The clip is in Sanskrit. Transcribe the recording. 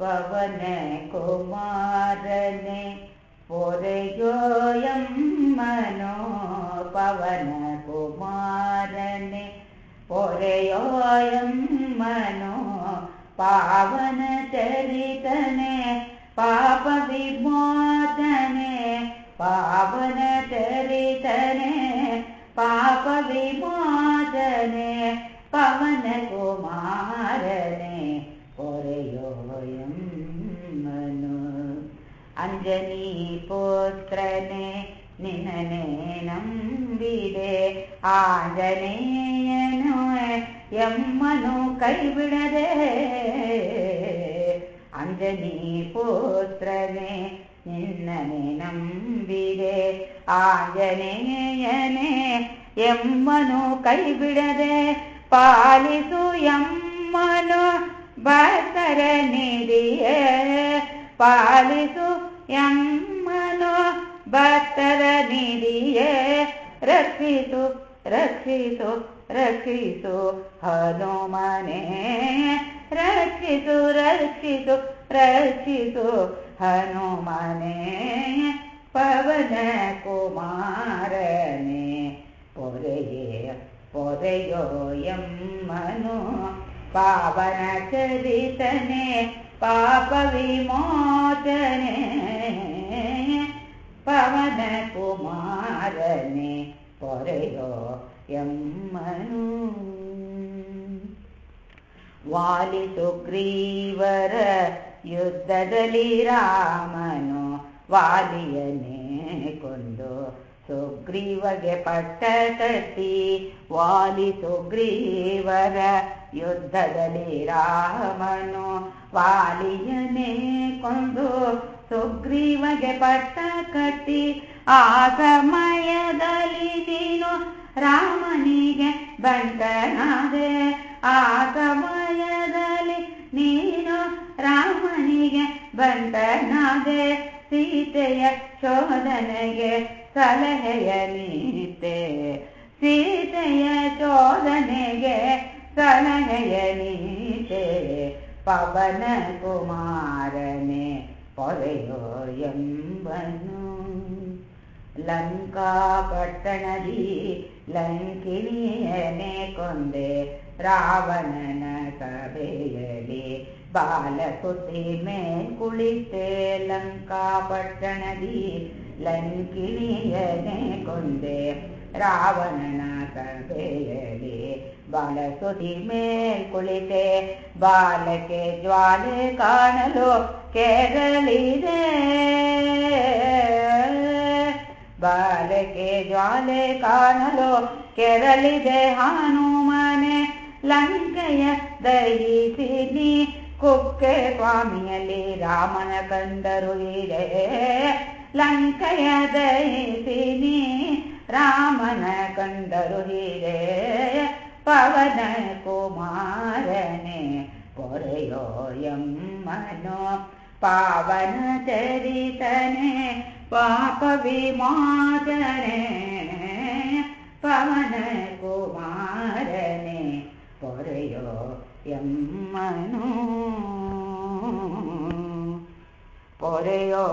पवन कुमारने पोरयोऽयं मनो पवन कुमारने पोरयोऽयं मनो पावनचरितने पापविमोचने पावनचरितने पापविमोचने पवनकुमारने अञ्जनी पुत्रने निनने नम्बिरे आञ्जनेयनो यम्मनु कैबिडदे अञ्जनी पुत्रने निन्नने नम्बिरे आञ्जनेयने यम्मनु कैबिडदे पालिसु यम्मनु भक्तर निधिये पालिसु यम्मनो भक्तर निधिये रक्षिसु रक्षिसु रक्षिसु हनुमने रक्षिसु रक्षिसु रक्षिसु हनुमने पवन कुमारने पोरये पोरयो यम्मनो पावनचरितने पापविमोचने पवनकुमारने पोरयो यम्मनु वालिसुग्रीवर युद्धदलि रामनु वालियने कुन्दु ಸುಗ್ರೀವಗೆ ಪಟ್ಟ ಕಟ್ಟಿ ವಾಲಿ ಸುಗ್ರೀವರ ಯುದ್ಧದಲ್ಲಿ ರಾಮನು ವಾಲಿಯನೇ ಕೊಂದು ಸುಗ್ರೀವಗೆ ಪಟ್ಟ ಕಟ್ಟಿ, ಆ ಸಮಯದಲ್ಲಿ ನೀನು ರಾಮನಿಗೆ ಬಂಟನಾದೆ ಆ ಸಮಯದಲ್ಲಿ ನೀನು ರಾಮನಿಗೆ ಬಂಟನಾದೆ ಸೀತೆಯ ಶೋಧನೆಗೆ ಸಲಹೆಯ ನೀತೆ ಸೀತೆಯ ಶೋಧನೆಗೆ ಸಲಹೆಯ ನೀತೆ ಪವನ ಕುಮಾರನೆ ಪೊರೆಯೋ ಎಂಬನು ಲಂಕಾಪಟ್ಟಣದಿ ಲಂಕಿಣಿಯನೆ ಕೊಂದೆ ರಾವಣನ ಸಭೆಯಲಿ ಬಾಲಕುತಿ ಮೇ ಕುಳಿತೆ ಲಂಕಾಪಟ್ಟಣದಿ ಲಂಕಿಣಿಯನೆ ಕೊಂದೆ ರಾವಣನ ಸಭೆಯಲಿ ಬಾಲಸುತಿ ಮೇಲ್ ಕುಳಿತೆ ಬಾಲಕ್ಕೆ ಜ್ವಾಲೆ ಕಾಣಲು ಕೆರಳಿದೆ ಬಾಲಕ್ಕೆ ಜ್ವಾಲೆ ಕಾಣಲು ಕೆರಳಿದೆ ಹನುಮನೆ ಲಂಕೆಯ ದಹಿಸಿನಿ ಕುಕ್ಕೆ ಸ್ವಾಮಿಯಲ್ಲಿ ರಾಮನ ಕಂಡರು ಇದೆ ಲಂಕೆಯ ದಹಿಸಿನಿ ರಾಮನ ಕಂಡರು ಇದೆ ಪವನ ಕುಮಾರನೆ ಪೊರೆಯೋ ಎಮ್ಮನು ಪಾವನ ಚರಿತನೆ ಪಾಪ ವಿಮೋಚನೆ ಪವನ ಕುಮಾರನೆ ಪೊರೆಯೋ ಎಮ್ಮನು ಪೊರೆಯೋ